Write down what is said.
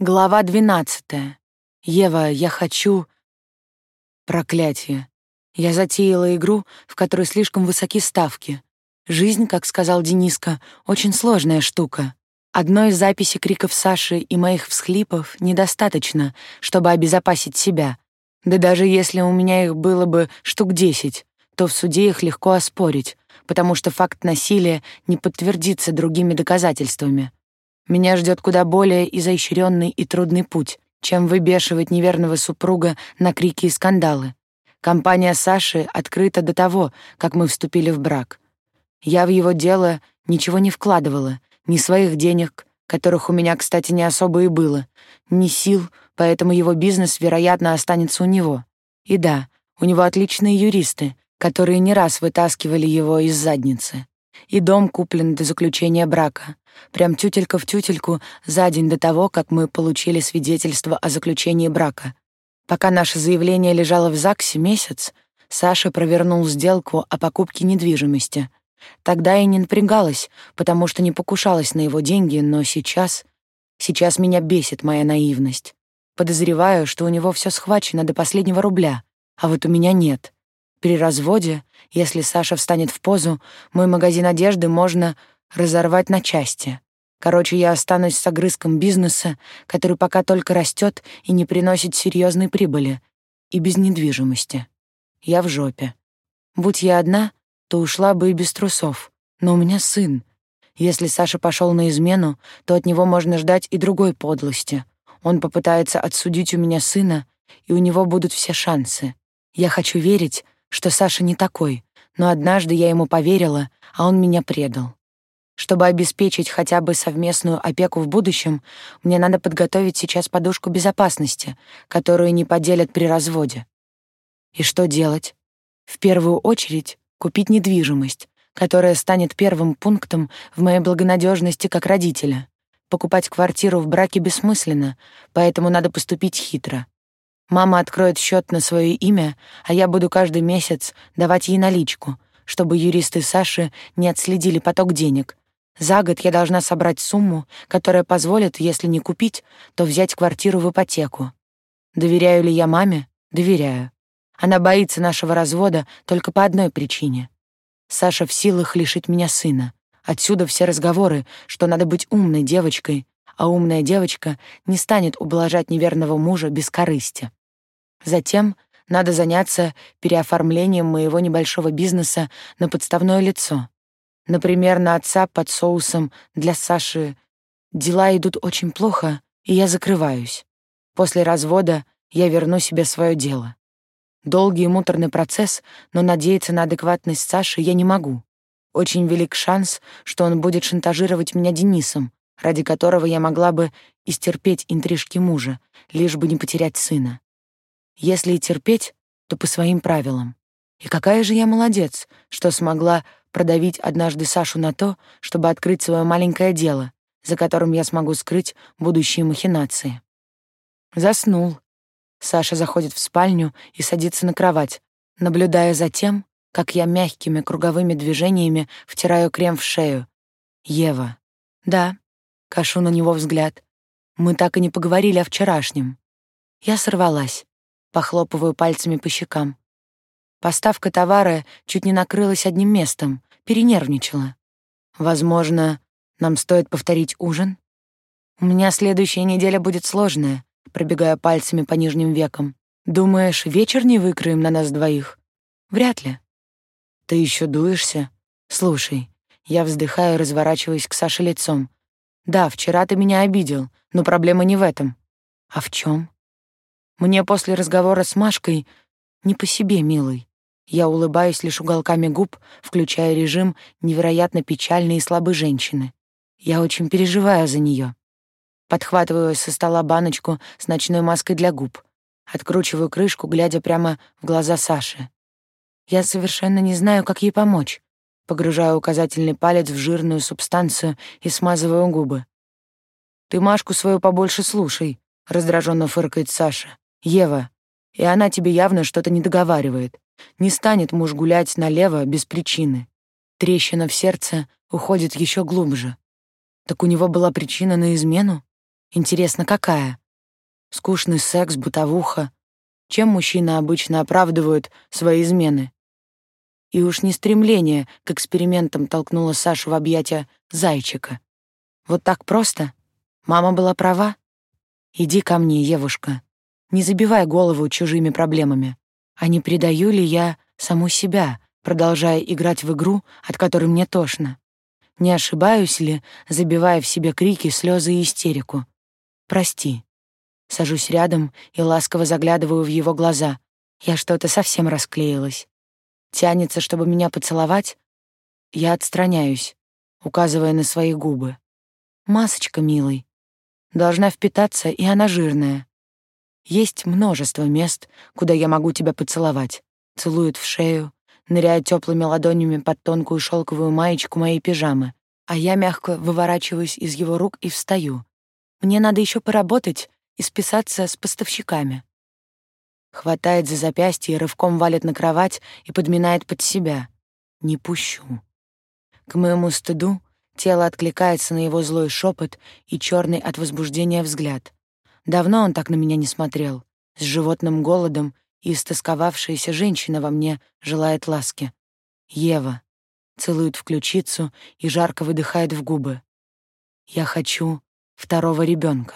Глава двенадцатая. Ева, я хочу... Проклятие. Я затеяла игру, в которой слишком высоки ставки. Жизнь, как сказал Дениска, очень сложная штука. Одной записи криков Саши и моих всхлипов недостаточно, чтобы обезопасить себя. Да даже если у меня их было бы штук десять, то в суде их легко оспорить, потому что факт насилия не подтвердится другими доказательствами. Меня ждет куда более изощренный и трудный путь, чем выбешивать неверного супруга на крики и скандалы. Компания Саши открыта до того, как мы вступили в брак. Я в его дело ничего не вкладывала, ни своих денег, которых у меня, кстати, не особо и было, ни сил, поэтому его бизнес, вероятно, останется у него. И да, у него отличные юристы, которые не раз вытаскивали его из задницы. И дом куплен до заключения брака. Прям тютелька в тютельку за день до того, как мы получили свидетельство о заключении брака. Пока наше заявление лежало в ЗАГСе месяц, Саша провернул сделку о покупке недвижимости. Тогда я не напрягалась, потому что не покушалась на его деньги, но сейчас... Сейчас меня бесит моя наивность. Подозреваю, что у него все схвачено до последнего рубля, а вот у меня нет. При разводе, если Саша встанет в позу, мой магазин одежды можно разорвать на части. Короче, я останусь с огрызком бизнеса, который пока только растет и не приносит серьезной прибыли, и без недвижимости. Я в жопе. Будь я одна, то ушла бы и без трусов. Но у меня сын. Если Саша пошел на измену, то от него можно ждать и другой подлости. Он попытается отсудить у меня сына, и у него будут все шансы. Я хочу верить, что Саша не такой, но однажды я ему поверила, а он меня предал. Чтобы обеспечить хотя бы совместную опеку в будущем, мне надо подготовить сейчас подушку безопасности, которую не поделят при разводе. И что делать? В первую очередь купить недвижимость, которая станет первым пунктом в моей благонадежности как родителя. Покупать квартиру в браке бессмысленно, поэтому надо поступить хитро. Мама откроет счет на свое имя, а я буду каждый месяц давать ей наличку, чтобы юристы Саши не отследили поток денег. За год я должна собрать сумму, которая позволит, если не купить, то взять квартиру в ипотеку. Доверяю ли я маме? Доверяю. Она боится нашего развода только по одной причине. Саша в силах лишить меня сына. Отсюда все разговоры, что надо быть умной девочкой, а умная девочка не станет ублажать неверного мужа без корысти. Затем надо заняться переоформлением моего небольшого бизнеса на подставное лицо. Например, на отца под соусом для Саши. Дела идут очень плохо, и я закрываюсь. После развода я верну себе свое дело. Долгий и муторный процесс, но надеяться на адекватность Саши я не могу. Очень велик шанс, что он будет шантажировать меня Денисом, ради которого я могла бы истерпеть интрижки мужа, лишь бы не потерять сына. Если и терпеть, то по своим правилам. И какая же я молодец, что смогла продавить однажды Сашу на то, чтобы открыть свое маленькое дело, за которым я смогу скрыть будущие махинации. Заснул. Саша заходит в спальню и садится на кровать, наблюдая за тем, как я мягкими круговыми движениями втираю крем в шею. Ева. Да, Кашу на него взгляд. Мы так и не поговорили о вчерашнем. Я сорвалась, похлопываю пальцами по щекам. Поставка товара чуть не накрылась одним местом, перенервничала. Возможно, нам стоит повторить ужин? У меня следующая неделя будет сложная, пробегая пальцами по нижним векам. Думаешь, вечер не выкроем на нас двоих? Вряд ли. Ты еще дуешься? Слушай, я вздыхаю, разворачиваясь к Саше лицом. Да, вчера ты меня обидел, но проблема не в этом. А в чем? Мне после разговора с Машкой не по себе, милый. Я улыбаюсь лишь уголками губ, включая режим невероятно печальной и слабой женщины. Я очень переживаю за нее. Подхватываю со стола баночку с ночной маской для губ. Откручиваю крышку, глядя прямо в глаза Саши. Я совершенно не знаю, как ей помочь. Погружаю указательный палец в жирную субстанцию и смазываю губы. «Ты Машку свою побольше слушай», — раздраженно фыркает Саша. «Ева, и она тебе явно что-то не договаривает. Не станет муж гулять налево без причины. Трещина в сердце уходит еще глубже. Так у него была причина на измену? Интересно, какая? Скучный секс, бытовуха. Чем мужчины обычно оправдывают свои измены? И уж не стремление к экспериментам толкнуло Сашу в объятия зайчика. Вот так просто? Мама была права? Иди ко мне, Евушка. Не забивай голову чужими проблемами. А не предаю ли я саму себя, продолжая играть в игру, от которой мне тошно? Не ошибаюсь ли, забивая в себе крики, слезы и истерику? Прости. Сажусь рядом и ласково заглядываю в его глаза. Я что-то совсем расклеилась. Тянется, чтобы меня поцеловать. Я отстраняюсь, указывая на свои губы. Масочка, милый. Должна впитаться, и она жирная. Есть множество мест, куда я могу тебя поцеловать. Целует в шею, ныряя теплыми ладонями под тонкую шелковую маечку моей пижамы, а я мягко выворачиваюсь из его рук и встаю. Мне надо еще поработать и списаться с поставщиками. Хватает за запястье и рывком валит на кровать и подминает под себя. Не пущу. К моему стыду тело откликается на его злой шепот и черный от возбуждения взгляд. Давно он так на меня не смотрел. С животным голодом и истосковавшаяся женщина во мне желает ласки. Ева. Целует в ключицу и жарко выдыхает в губы. Я хочу второго ребенка.